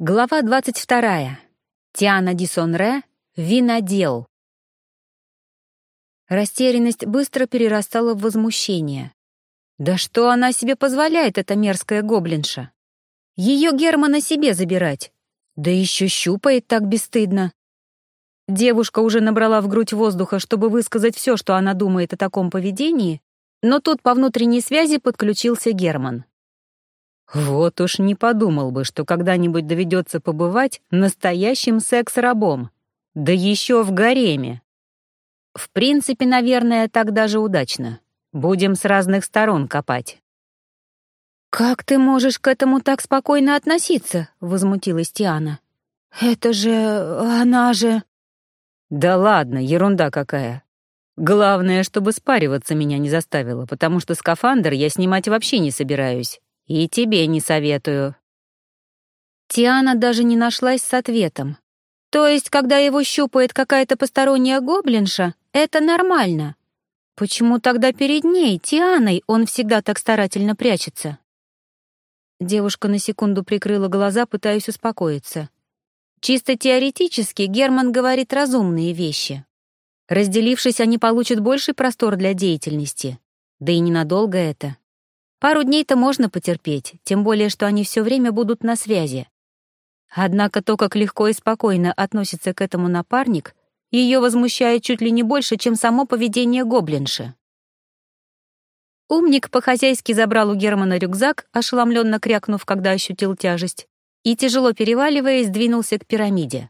Глава 22. Тиана Дисонре. Винодел. Растерянность быстро перерастала в возмущение. Да что она себе позволяет, эта мерзкая гоблинша? Ее Германа себе забирать. Да еще щупает так бесстыдно. Девушка уже набрала в грудь воздуха, чтобы высказать все, что она думает о таком поведении, но тут по внутренней связи подключился Герман. Вот уж не подумал бы, что когда-нибудь доведется побывать настоящим секс-рабом. Да еще в гареме. В принципе, наверное, так даже удачно. Будем с разных сторон копать. «Как ты можешь к этому так спокойно относиться?» — возмутилась Тиана. «Это же... она же...» «Да ладно, ерунда какая. Главное, чтобы спариваться меня не заставило, потому что скафандр я снимать вообще не собираюсь. И тебе не советую». Тиана даже не нашлась с ответом. То есть, когда его щупает какая-то посторонняя гоблинша, это нормально. Почему тогда перед ней, Тианой, он всегда так старательно прячется? Девушка на секунду прикрыла глаза, пытаясь успокоиться. Чисто теоретически Герман говорит разумные вещи. Разделившись, они получат больший простор для деятельности. Да и ненадолго это. Пару дней-то можно потерпеть, тем более, что они все время будут на связи. Однако то, как легко и спокойно относится к этому напарник, ее возмущает чуть ли не больше, чем само поведение гоблинши. Умник по-хозяйски забрал у Германа рюкзак, ошеломленно крякнув, когда ощутил тяжесть, и, тяжело переваливаясь, двинулся к пирамиде.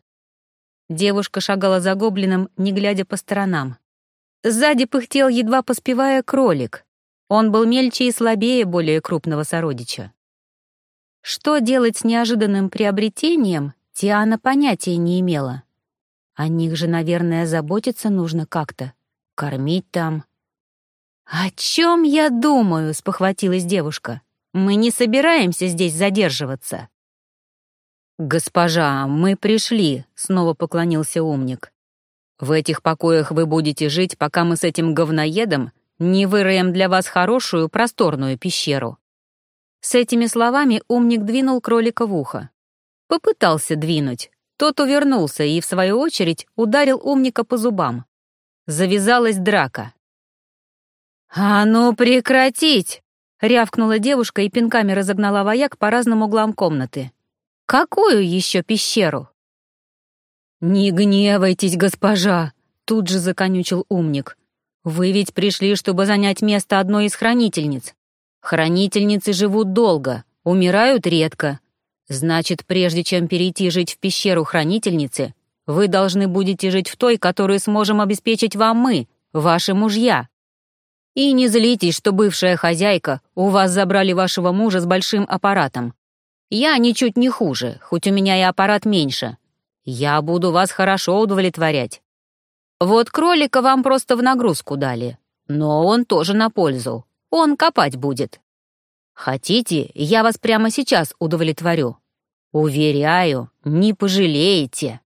Девушка шагала за гоблином, не глядя по сторонам. Сзади пыхтел, едва поспевая, кролик. Он был мельче и слабее более крупного сородича. Что делать с неожиданным приобретением, Тиана понятия не имела. О них же, наверное, заботиться нужно как-то. Кормить там. «О чем я думаю?» — спохватилась девушка. «Мы не собираемся здесь задерживаться». «Госпожа, мы пришли», — снова поклонился умник. «В этих покоях вы будете жить, пока мы с этим говноедом не выроем для вас хорошую, просторную пещеру». С этими словами умник двинул кролика в ухо. Попытался двинуть. Тот увернулся и, в свою очередь, ударил умника по зубам. Завязалась драка. «А ну прекратить!» — рявкнула девушка и пинками разогнала вояк по разным углам комнаты. «Какую еще пещеру?» «Не гневайтесь, госпожа!» — тут же законючил умник. Вы ведь пришли, чтобы занять место одной из хранительниц. Хранительницы живут долго, умирают редко. Значит, прежде чем перейти жить в пещеру хранительницы, вы должны будете жить в той, которую сможем обеспечить вам мы, ваши мужья. И не злитесь, что бывшая хозяйка, у вас забрали вашего мужа с большим аппаратом. Я ничуть не хуже, хоть у меня и аппарат меньше. Я буду вас хорошо удовлетворять. Вот кролика вам просто в нагрузку дали, но он тоже на пользу. Он копать будет. Хотите, я вас прямо сейчас удовлетворю? Уверяю, не пожалеете.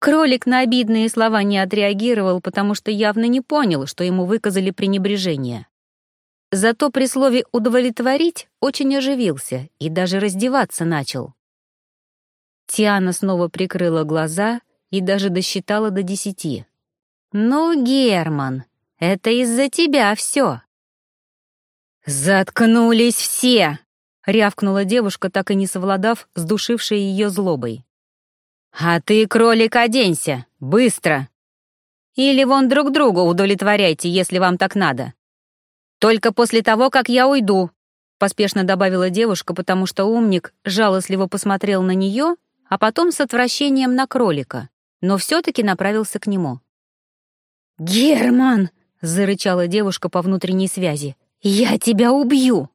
Кролик на обидные слова не отреагировал, потому что явно не понял, что ему выказали пренебрежение. Зато при слове «удовлетворить» очень оживился и даже раздеваться начал. Тиана снова прикрыла глаза — и даже досчитала до десяти. «Ну, Герман, это из-за тебя все!» «Заткнулись все!» — рявкнула девушка, так и не совладав с душившей ее злобой. «А ты, кролик, оденься! Быстро! Или вон друг друга удовлетворяйте, если вам так надо. Только после того, как я уйду», — поспешно добавила девушка, потому что умник жалостливо посмотрел на нее, а потом с отвращением на кролика но все-таки направился к нему. «Герман!» — зарычала девушка по внутренней связи. «Я тебя убью!»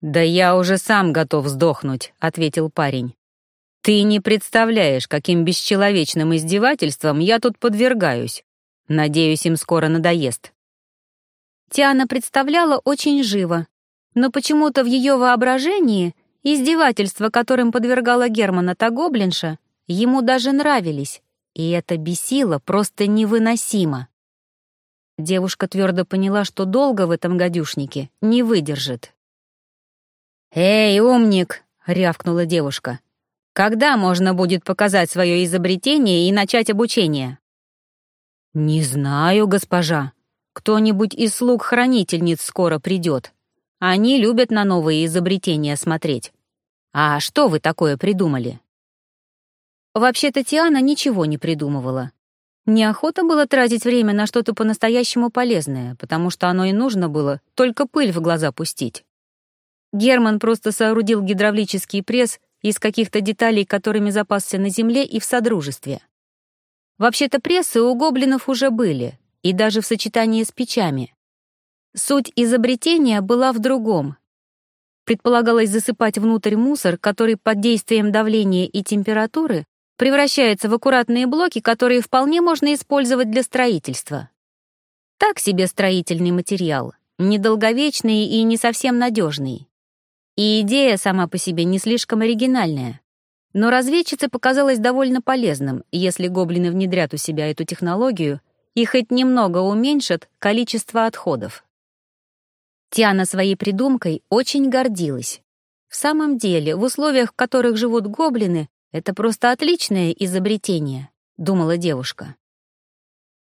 «Да я уже сам готов сдохнуть», — ответил парень. «Ты не представляешь, каким бесчеловечным издевательством я тут подвергаюсь. Надеюсь, им скоро надоест». Тиана представляла очень живо, но почему-то в ее воображении издевательство, которым подвергала Германа та гоблинша, Ему даже нравились, и это бесило просто невыносимо. Девушка твердо поняла, что долго в этом гадюшнике не выдержит. «Эй, умник!» — рявкнула девушка. «Когда можно будет показать свое изобретение и начать обучение?» «Не знаю, госпожа. Кто-нибудь из слуг-хранительниц скоро придет. Они любят на новые изобретения смотреть. А что вы такое придумали?» Вообще-то Тиана ничего не придумывала. Неохота было тратить время на что-то по-настоящему полезное, потому что оно и нужно было только пыль в глаза пустить. Герман просто соорудил гидравлический пресс из каких-то деталей, которыми запасся на земле и в содружестве. Вообще-то прессы у гоблинов уже были, и даже в сочетании с печами. Суть изобретения была в другом. Предполагалось засыпать внутрь мусор, который под действием давления и температуры превращается в аккуратные блоки, которые вполне можно использовать для строительства. Так себе строительный материал, недолговечный и не совсем надежный. И идея сама по себе не слишком оригинальная. Но разведчице показалось довольно полезным, если гоблины внедрят у себя эту технологию и хоть немного уменьшат количество отходов. Тиана своей придумкой очень гордилась. В самом деле, в условиях, в которых живут гоблины, это просто отличное изобретение, думала девушка.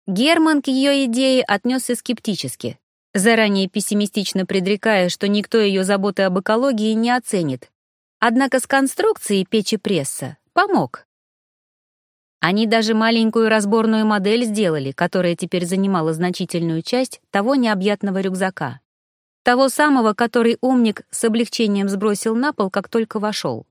Герман к ее идее отнесся скептически, заранее пессимистично предрекая, что никто ее заботы об экологии не оценит, Однако с конструкцией печи пресса помог. Они даже маленькую разборную модель сделали, которая теперь занимала значительную часть того необъятного рюкзака. Того самого, который умник с облегчением сбросил на пол, как только вошел.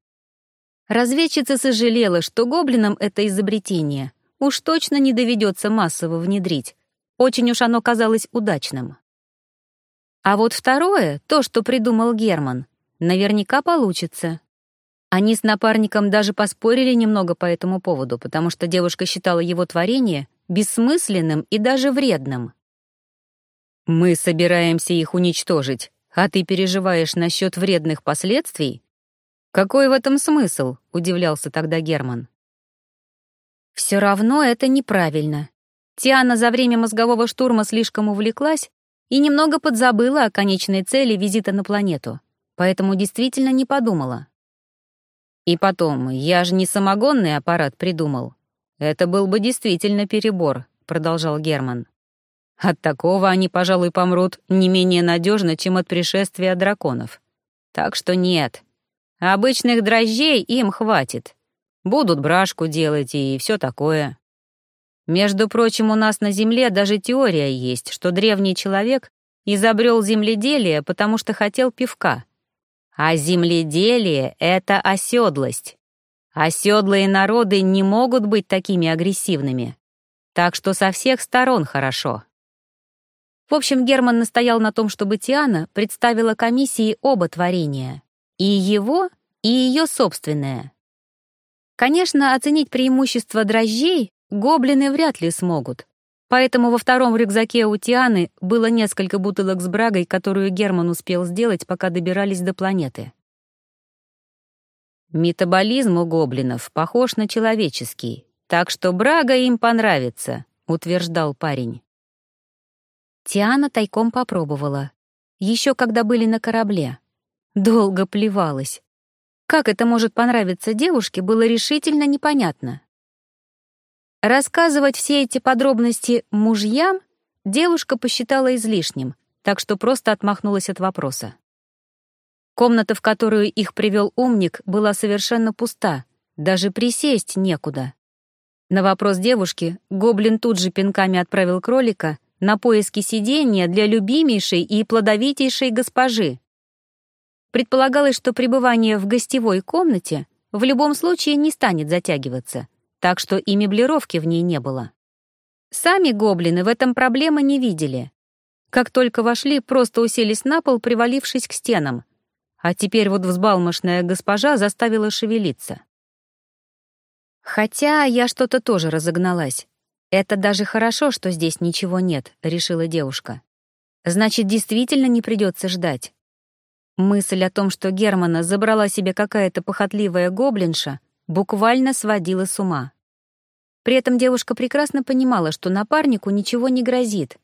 Разведчица сожалела, что гоблинам это изобретение уж точно не доведется массово внедрить. Очень уж оно казалось удачным. А вот второе, то, что придумал Герман, Наверняка получится. Они с напарником даже поспорили немного по этому поводу, потому что девушка считала его творение бессмысленным и даже вредным. «Мы собираемся их уничтожить, а ты переживаешь насчет вредных последствий?» «Какой в этом смысл?» — удивлялся тогда Герман. «Все равно это неправильно. Тиана за время мозгового штурма слишком увлеклась и немного подзабыла о конечной цели визита на планету поэтому действительно не подумала. И потом, я же не самогонный аппарат придумал. Это был бы действительно перебор, продолжал Герман. От такого они, пожалуй, помрут не менее надежно, чем от пришествия драконов. Так что нет. Обычных дрожжей им хватит. Будут брашку делать и все такое. Между прочим, у нас на Земле даже теория есть, что древний человек изобрел земледелие, потому что хотел пивка — а земледелие — это оседлость. Оседлые народы не могут быть такими агрессивными. Так что со всех сторон хорошо. В общем, Герман настоял на том, чтобы Тиана представила комиссии оба творения. И его, и ее собственное. Конечно, оценить преимущество дрожжей гоблины вряд ли смогут, Поэтому во втором рюкзаке у Тианы было несколько бутылок с брагой, которую Герман успел сделать, пока добирались до планеты. Метаболизм у гоблинов похож на человеческий, так что брага им понравится, утверждал парень. Тиана тайком попробовала. Еще когда были на корабле. Долго плевалась. Как это может понравиться девушке, было решительно непонятно. Рассказывать все эти подробности мужьям девушка посчитала излишним, так что просто отмахнулась от вопроса. Комната, в которую их привел умник, была совершенно пуста, даже присесть некуда. На вопрос девушки гоблин тут же пинками отправил кролика на поиски сидения для любимейшей и плодовитейшей госпожи. Предполагалось, что пребывание в гостевой комнате в любом случае не станет затягиваться — так что и меблировки в ней не было. Сами гоблины в этом проблемы не видели. Как только вошли, просто уселись на пол, привалившись к стенам. А теперь вот взбалмошная госпожа заставила шевелиться. «Хотя я что-то тоже разогналась. Это даже хорошо, что здесь ничего нет», — решила девушка. «Значит, действительно не придется ждать». Мысль о том, что Германа забрала себе какая-то похотливая гоблинша, буквально сводила с ума. При этом девушка прекрасно понимала, что напарнику ничего не грозит.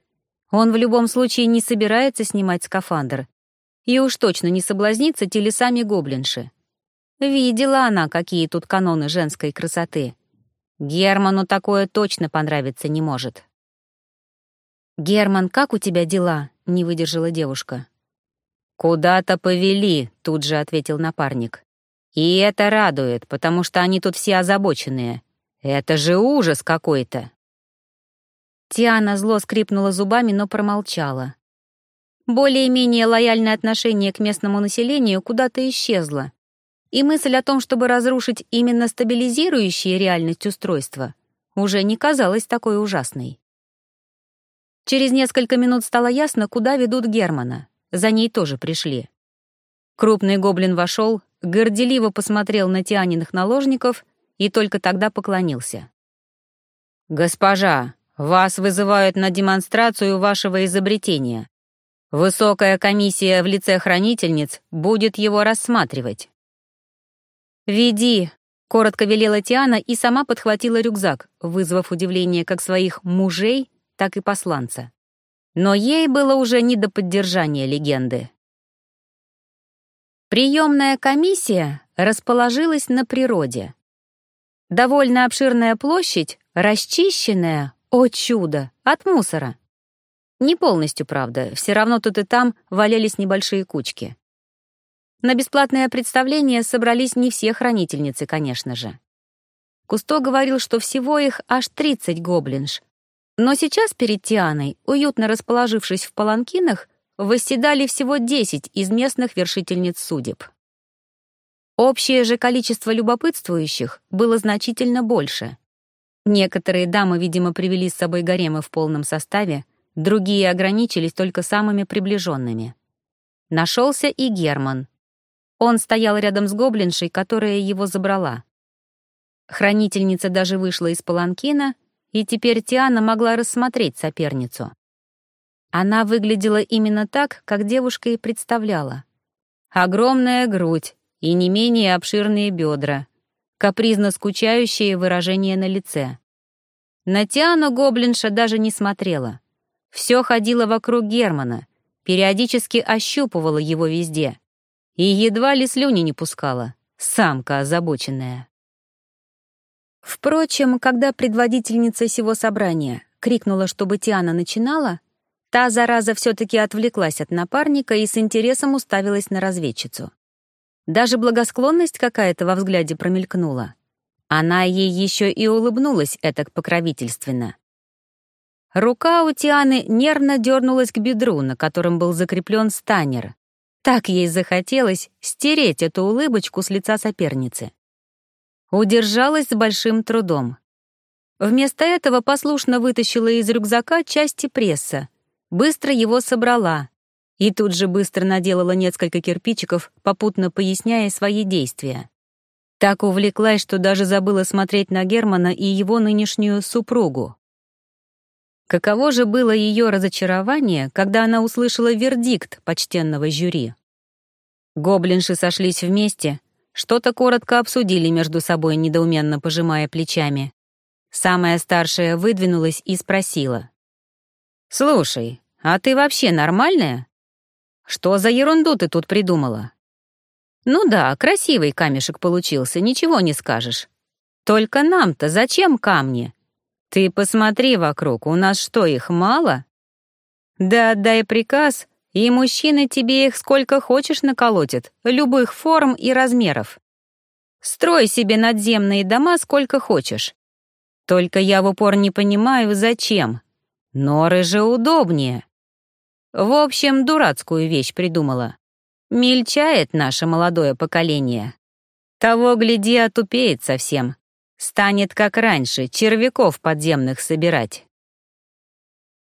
Он в любом случае не собирается снимать скафандр. И уж точно не соблазнится телесами гоблинши. Видела она, какие тут каноны женской красоты. Герману такое точно понравиться не может. «Герман, как у тебя дела?» — не выдержала девушка. «Куда-то повели», — тут же ответил напарник. «И это радует, потому что они тут все озабоченные. Это же ужас какой-то!» Тиана зло скрипнула зубами, но промолчала. Более-менее лояльное отношение к местному населению куда-то исчезло, и мысль о том, чтобы разрушить именно стабилизирующие реальность устройства, уже не казалась такой ужасной. Через несколько минут стало ясно, куда ведут Германа. За ней тоже пришли. Крупный гоблин вошел, горделиво посмотрел на Тианиных наложников и только тогда поклонился. «Госпожа, вас вызывают на демонстрацию вашего изобретения. Высокая комиссия в лице хранительниц будет его рассматривать». «Веди», — коротко велела Тиана и сама подхватила рюкзак, вызвав удивление как своих мужей, так и посланца. Но ей было уже не до поддержания легенды. Приемная комиссия расположилась на природе. Довольно обширная площадь, расчищенная, о чудо, от мусора. Не полностью, правда, все равно тут и там валялись небольшие кучки. На бесплатное представление собрались не все хранительницы, конечно же. Кусто говорил, что всего их аж 30 гоблинш. Но сейчас перед Тианой, уютно расположившись в паланкинах, восседали всего 10 из местных вершительниц судеб. Общее же количество любопытствующих было значительно больше. Некоторые дамы, видимо, привели с собой гаремы в полном составе, другие ограничились только самыми приближенными. Нашелся и Герман, он стоял рядом с гоблиншей, которая его забрала. Хранительница даже вышла из паланкина, и теперь Тиана могла рассмотреть соперницу. Она выглядела именно так, как девушка и представляла. Огромная грудь и не менее обширные бедра, капризно скучающее выражение на лице. На Тиану гоблинша даже не смотрела. Все ходило вокруг Германа, периодически ощупывала его везде — и едва ли слюни не пускала, самка озабоченная. Впрочем, когда предводительница сего собрания крикнула, чтобы Тиана начинала, та зараза все-таки отвлеклась от напарника и с интересом уставилась на разведчицу. Даже благосклонность какая-то во взгляде промелькнула. Она ей еще и улыбнулась этак покровительственно. Рука у Тианы нервно дернулась к бедру, на котором был закреплен станер, так ей захотелось стереть эту улыбочку с лица соперницы. Удержалась с большим трудом. Вместо этого послушно вытащила из рюкзака части пресса, быстро его собрала и тут же быстро наделала несколько кирпичиков, попутно поясняя свои действия. Так увлеклась, что даже забыла смотреть на Германа и его нынешнюю супругу. Каково же было ее разочарование, когда она услышала вердикт почтенного жюри. Гоблинши сошлись вместе, что-то коротко обсудили между собой, недоуменно пожимая плечами. Самая старшая выдвинулась и спросила. «Слушай, а ты вообще нормальная? Что за ерунду ты тут придумала?» «Ну да, красивый камешек получился, ничего не скажешь. Только нам-то зачем камни? Ты посмотри вокруг, у нас что, их мало? Да отдай приказ, и мужчины тебе их сколько хочешь наколотят, любых форм и размеров. Строй себе надземные дома сколько хочешь. Только я в упор не понимаю, зачем. Норы же удобнее. В общем, дурацкую вещь придумала. Мельчает наше молодое поколение. Того, гляди, отупеет совсем. Станет, как раньше, червяков подземных собирать.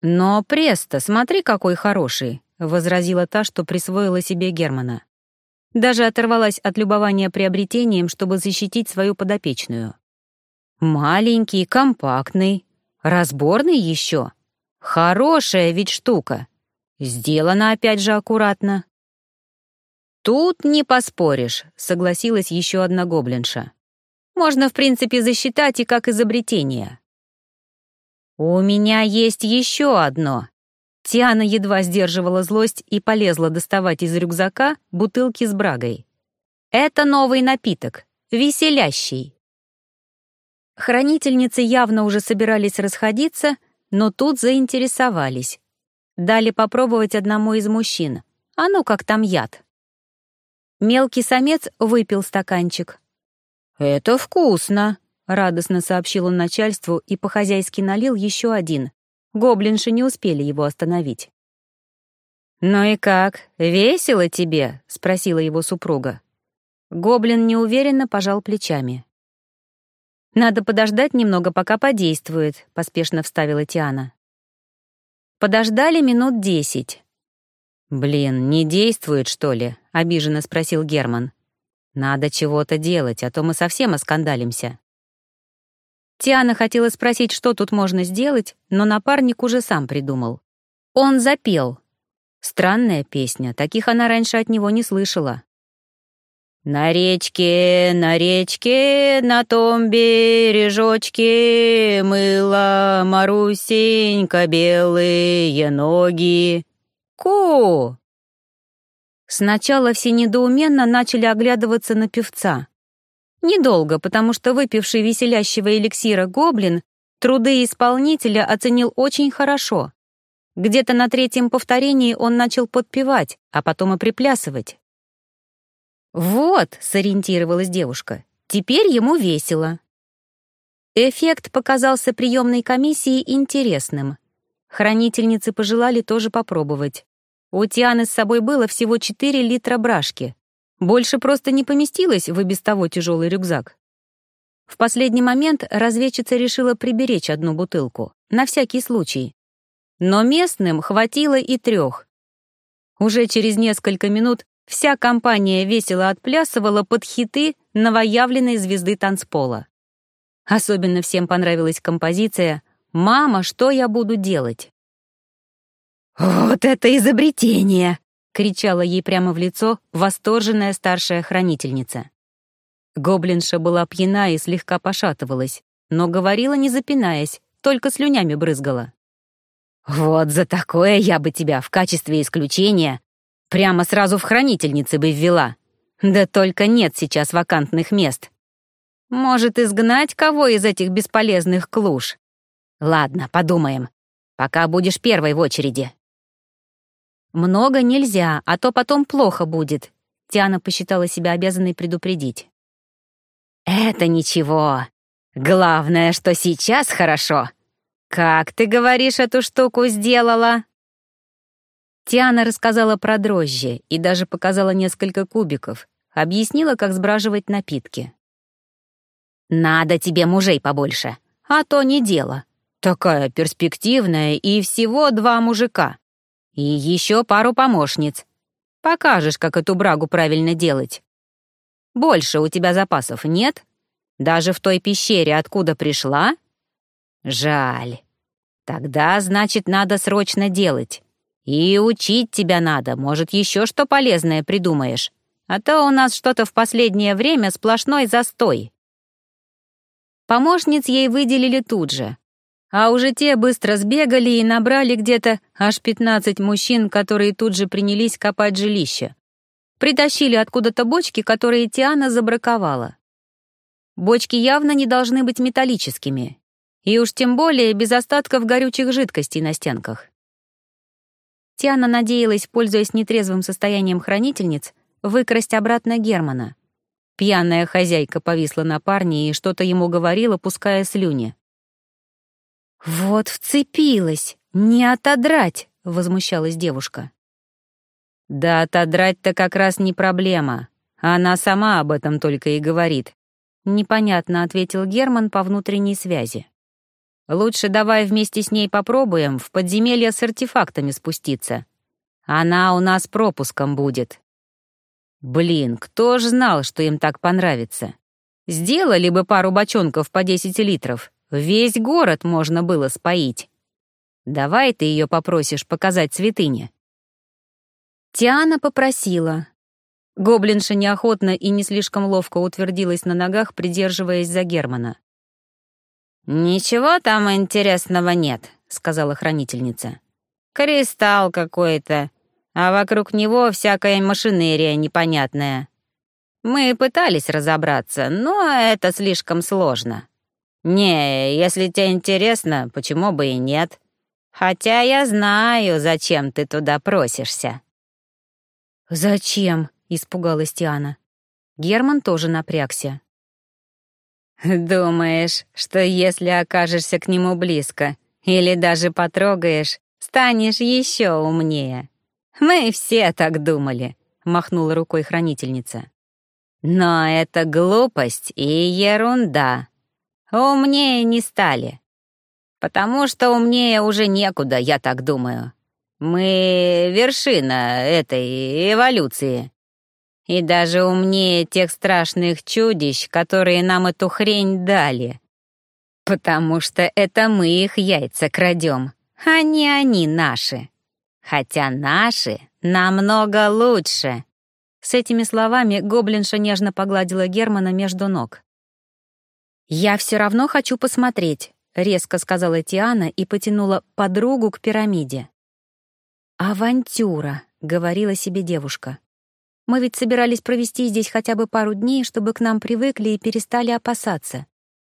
Но Преста, смотри, какой хороший, — возразила та, что присвоила себе Германа. Даже оторвалась от любования приобретением, чтобы защитить свою подопечную. Маленький, компактный, разборный еще. Хорошая ведь штука. Сделана опять же аккуратно. «Тут не поспоришь», — согласилась еще одна гоблинша. Можно, в принципе, засчитать и как изобретение. «У меня есть еще одно». Тиана едва сдерживала злость и полезла доставать из рюкзака бутылки с брагой. Это новый напиток, веселящий. Хранительницы явно уже собирались расходиться, но тут заинтересовались. Дали попробовать одному из мужчин. А ну, как там яд. Мелкий самец выпил стаканчик. «Это вкусно», — радостно сообщил он начальству и по-хозяйски налил еще один. Гоблинши не успели его остановить. «Ну и как, весело тебе?» — спросила его супруга. Гоблин неуверенно пожал плечами. «Надо подождать немного, пока подействует», — поспешно вставила Тиана. Подождали минут десять. «Блин, не действует, что ли?» — обиженно спросил Герман. «Надо чего-то делать, а то мы совсем оскандалимся». Тиана хотела спросить, что тут можно сделать, но напарник уже сам придумал. Он запел. Странная песня, таких она раньше от него не слышала. На речке, на речке, на том бережочке Мыла Марусенька белые ноги. Ку! Сначала все недоуменно начали оглядываться на певца. Недолго, потому что выпивший веселящего эликсира гоблин труды исполнителя оценил очень хорошо. Где-то на третьем повторении он начал подпевать, а потом и приплясывать. «Вот», — сориентировалась девушка, — «теперь ему весело». Эффект показался приемной комиссии интересным. Хранительницы пожелали тоже попробовать. У Тианы с собой было всего 4 литра брашки. Больше просто не поместилось в и без того тяжелый рюкзак. В последний момент разведчица решила приберечь одну бутылку, на всякий случай. Но местным хватило и трех. Уже через несколько минут Вся компания весело отплясывала под хиты новоявленной звезды танцпола. Особенно всем понравилась композиция «Мама, что я буду делать?» «Вот это изобретение!» — кричала ей прямо в лицо восторженная старшая хранительница. Гоблинша была пьяна и слегка пошатывалась, но говорила не запинаясь, только слюнями брызгала. «Вот за такое я бы тебя в качестве исключения Прямо сразу в хранительницы бы ввела. Да только нет сейчас вакантных мест. Может, изгнать кого из этих бесполезных клуш? Ладно, подумаем. Пока будешь первой в очереди. Много нельзя, а то потом плохо будет. Тиана посчитала себя обязанной предупредить. Это ничего. Главное, что сейчас хорошо. Как ты говоришь, эту штуку сделала? Тиана рассказала про дрожжи и даже показала несколько кубиков, объяснила, как сбраживать напитки. «Надо тебе мужей побольше, а то не дело. Такая перспективная и всего два мужика. И еще пару помощниц. Покажешь, как эту брагу правильно делать. Больше у тебя запасов нет? Даже в той пещере, откуда пришла? Жаль. Тогда, значит, надо срочно делать. И учить тебя надо, может, еще что полезное придумаешь. А то у нас что-то в последнее время сплошной застой». Помощниц ей выделили тут же. А уже те быстро сбегали и набрали где-то аж 15 мужчин, которые тут же принялись копать жилище. Притащили откуда-то бочки, которые Тиана забраковала. Бочки явно не должны быть металлическими. И уж тем более без остатков горючих жидкостей на стенках. Тиана надеялась, пользуясь нетрезвым состоянием хранительниц, выкрасть обратно Германа. Пьяная хозяйка повисла на парне и что-то ему говорила, пуская слюни. «Вот вцепилась! Не отодрать!» — возмущалась девушка. «Да отодрать-то как раз не проблема. Она сама об этом только и говорит», — непонятно ответил Герман по внутренней связи. Лучше давай вместе с ней попробуем в подземелье с артефактами спуститься. Она у нас пропуском будет. Блин, кто ж знал, что им так понравится? Сделали бы пару бочонков по 10 литров. Весь город можно было споить. Давай ты ее попросишь показать святыне. Тиана попросила. Гоблинша неохотно и не слишком ловко утвердилась на ногах, придерживаясь за Германа. «Ничего там интересного нет», — сказала хранительница. «Кристалл какой-то, а вокруг него всякая машинерия непонятная». Мы пытались разобраться, но это слишком сложно. Не, если тебе интересно, почему бы и нет? Хотя я знаю, зачем ты туда просишься». «Зачем?» — испугалась Тиана. Герман тоже напрягся. «Думаешь, что если окажешься к нему близко или даже потрогаешь, станешь еще умнее? Мы все так думали», — махнула рукой хранительница. «Но это глупость и ерунда. Умнее не стали. Потому что умнее уже некуда, я так думаю. Мы вершина этой эволюции. И даже умнее тех страшных чудищ, которые нам эту хрень дали. Потому что это мы их яйца крадем, а не они наши. Хотя наши намного лучше. С этими словами гоблинша нежно погладила Германа между ног. «Я все равно хочу посмотреть», — резко сказала Тиана и потянула подругу к пирамиде. «Авантюра», — говорила себе девушка. «Мы ведь собирались провести здесь хотя бы пару дней, чтобы к нам привыкли и перестали опасаться.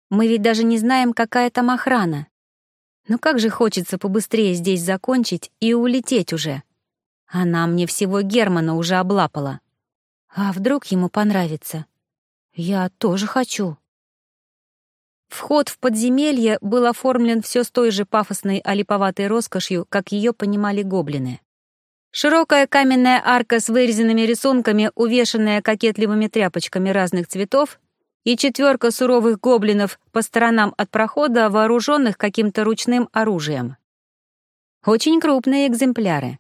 Мы ведь даже не знаем, какая там охрана. Но как же хочется побыстрее здесь закончить и улететь уже. Она мне всего Германа уже облапала. А вдруг ему понравится? Я тоже хочу». Вход в подземелье был оформлен все с той же пафосной олиповатой роскошью, как ее понимали гоблины. Широкая каменная арка с вырезанными рисунками, увешанная кокетливыми тряпочками разных цветов, и четверка суровых гоблинов по сторонам от прохода, вооруженных каким-то ручным оружием. Очень крупные экземпляры.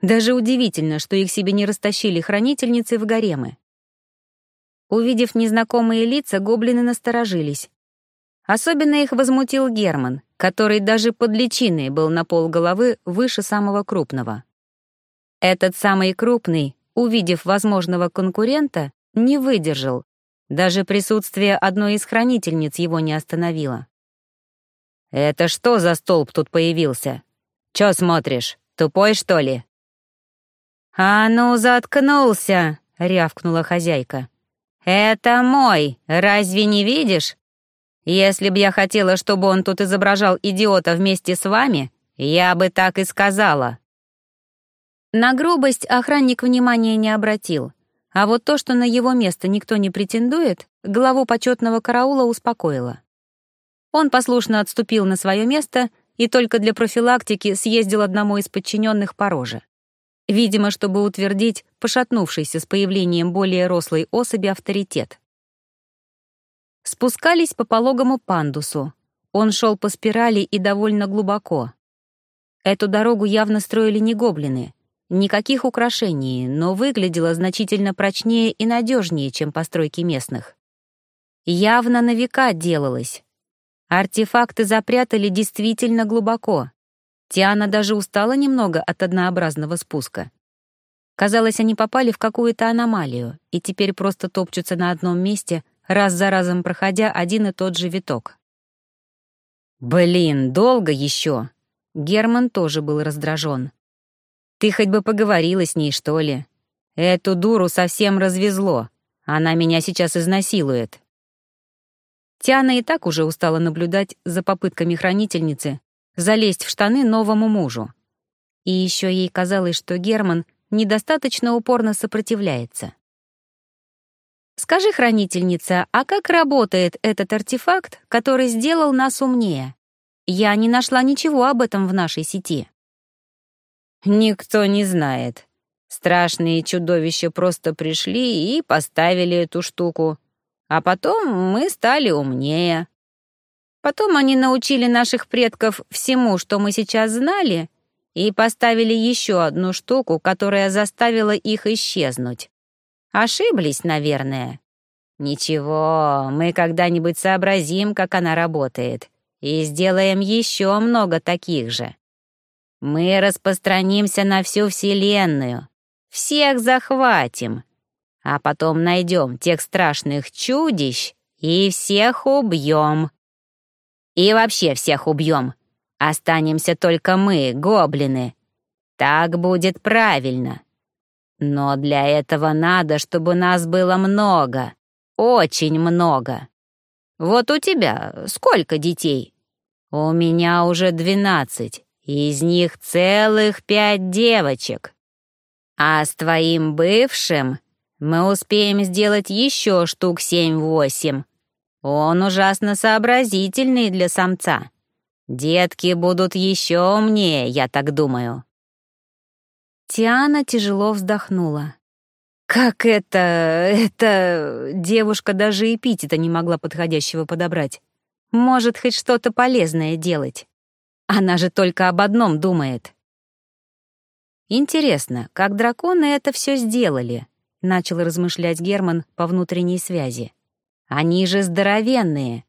Даже удивительно, что их себе не растащили хранительницы в гаремы. Увидев незнакомые лица, гоблины насторожились. Особенно их возмутил Герман, который даже под личиной был на пол головы выше самого крупного. Этот самый крупный, увидев возможного конкурента, не выдержал. Даже присутствие одной из хранительниц его не остановило. «Это что за столб тут появился? Чё смотришь, тупой, что ли?» «А ну, заткнулся!» — рявкнула хозяйка. «Это мой, разве не видишь? Если б я хотела, чтобы он тут изображал идиота вместе с вами, я бы так и сказала». На грубость охранник внимания не обратил, а вот то, что на его место никто не претендует, главу почетного караула успокоило. Он послушно отступил на свое место и только для профилактики съездил одному из подчиненных по роже. Видимо, чтобы утвердить пошатнувшийся с появлением более рослой особи авторитет. Спускались по пологому пандусу. Он шел по спирали и довольно глубоко. Эту дорогу явно строили не гоблины. Никаких украшений, но выглядела значительно прочнее и надежнее, чем постройки местных. Явно на века делалось. Артефакты запрятали действительно глубоко. Тиана даже устала немного от однообразного спуска. Казалось, они попали в какую-то аномалию и теперь просто топчутся на одном месте, раз за разом проходя один и тот же виток. «Блин, долго еще!» Герман тоже был раздражен. «Ты хоть бы поговорила с ней, что ли? Эту дуру совсем развезло. Она меня сейчас изнасилует». Тиана и так уже устала наблюдать за попытками хранительницы залезть в штаны новому мужу. И еще ей казалось, что Герман недостаточно упорно сопротивляется. Скажи, хранительница, а как работает этот артефакт, который сделал нас умнее? Я не нашла ничего об этом в нашей сети. Никто не знает. Страшные чудовища просто пришли и поставили эту штуку. А потом мы стали умнее. Потом они научили наших предков всему, что мы сейчас знали, и поставили еще одну штуку, которая заставила их исчезнуть. Ошиблись, наверное. Ничего, мы когда-нибудь сообразим, как она работает, и сделаем еще много таких же. Мы распространимся на всю Вселенную, всех захватим, а потом найдем тех страшных чудищ и всех убьем. И вообще всех убьем. Останемся только мы, гоблины. Так будет правильно. Но для этого надо, чтобы нас было много, очень много. Вот у тебя сколько детей? У меня уже двенадцать, из них целых пять девочек. А с твоим бывшим мы успеем сделать еще штук семь-восемь. Он ужасно сообразительный для самца. Детки будут еще умнее, я так думаю. Тиана тяжело вздохнула. Как это... это... Девушка даже эпитета не могла подходящего подобрать. Может, хоть что-то полезное делать. Она же только об одном думает. Интересно, как драконы это все сделали? Начал размышлять Герман по внутренней связи. Они же здоровенные.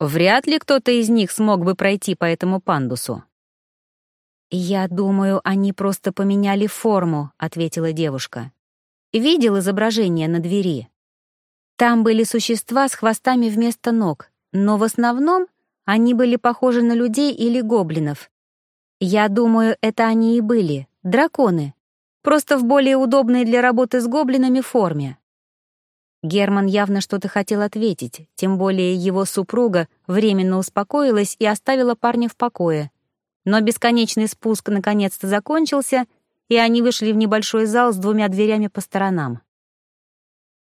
Вряд ли кто-то из них смог бы пройти по этому пандусу. «Я думаю, они просто поменяли форму», — ответила девушка. «Видел изображение на двери? Там были существа с хвостами вместо ног, но в основном они были похожи на людей или гоблинов. Я думаю, это они и были, драконы, просто в более удобной для работы с гоблинами форме». Герман явно что-то хотел ответить, тем более его супруга временно успокоилась и оставила парня в покое, но бесконечный спуск наконец-то закончился, и они вышли в небольшой зал с двумя дверями по сторонам.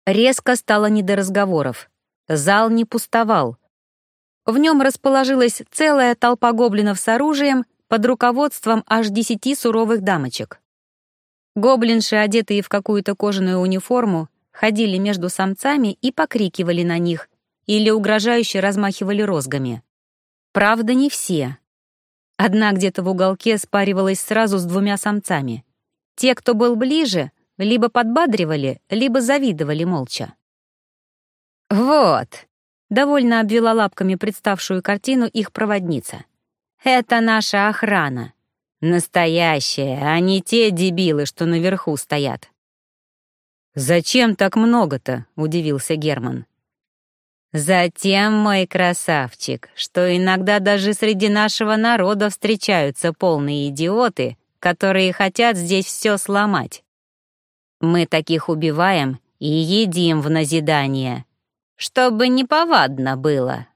Резко стало не до разговоров. Зал не пустовал. В нем расположилась целая толпа гоблинов с оружием под руководством аж десяти суровых дамочек. Гоблинши, одетые в какую-то кожаную униформу, ходили между самцами и покрикивали на них или угрожающе размахивали розгами. Правда, не все. Одна где-то в уголке спаривалась сразу с двумя самцами. Те, кто был ближе, либо подбадривали, либо завидовали молча. «Вот», — довольно обвела лапками представшую картину их проводница. «Это наша охрана. Настоящая, а не те дебилы, что наверху стоят». «Зачем так много-то?» — удивился Герман. Затем, мой красавчик, что иногда даже среди нашего народа встречаются полные идиоты, которые хотят здесь все сломать. Мы таких убиваем и едим в назидание, чтобы неповадно было,